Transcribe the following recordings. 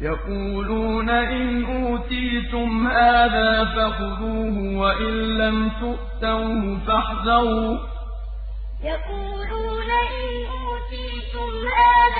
يقولون إن أوتيتم هذا فخذوه وإن لم تؤتوه فاحذروا. يقولون إن أوتيتم هذا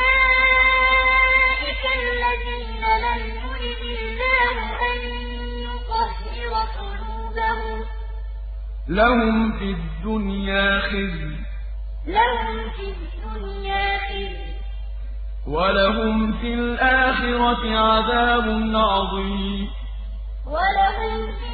لهم في الدنيا خزي. ولهم في الآخرة عذاب عظيم. ولهم في